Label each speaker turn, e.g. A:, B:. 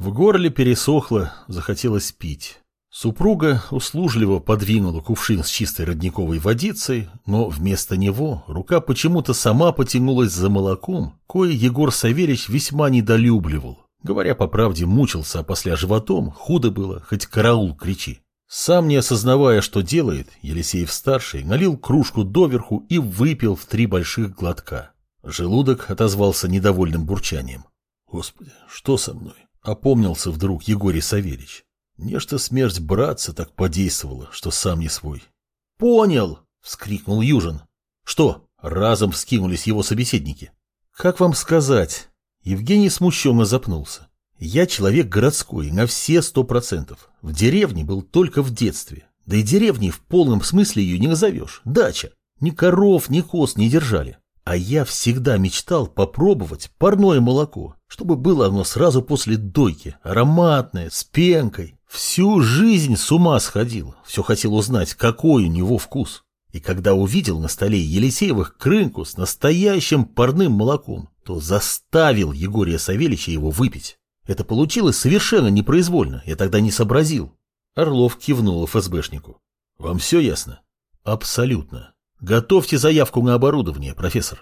A: В горле пересохло, захотелось пить. Супруга услужливо подвинула кувшин с чистой родниковой водицей, но вместо него рука почему-то сама потянулась за молоком, кое Егор Савельич весьма недолюбливал. Говоря по правде, мучился, а после животом худо было, хоть караул кричи. Сам не осознавая, что делает, Елисеев-старший налил кружку доверху и выпил в три больших глотка. Желудок отозвался недовольным бурчанием. Господи, что со мной? Опомнился вдруг Егорий Савельич. Нечто смерть братца так подействовала, что сам не свой. «Понял!» — вскрикнул Южин. «Что?» — разом вскинулись его собеседники. «Как вам сказать?» Евгений смущенно запнулся. «Я человек городской, на все сто процентов. В деревне был только в детстве. Да и деревни в полном смысле ее не назовешь. Дача. Ни коров, ни коз не держали. А я всегда мечтал попробовать парное молоко, чтобы было оно сразу после дойки, ароматное, с пенкой. Всю жизнь с ума сходил, все хотел узнать, какой у него вкус. И когда увидел на столе Елисеевых крынку с настоящим парным молоком, то заставил Егория Савельича его выпить. Это получилось совершенно непроизвольно, я тогда не сообразил. Орлов кивнул ФСБшнику. Вам все ясно? Абсолютно. Готовьте заявку на оборудование, профессор.